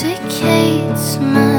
intoxicates my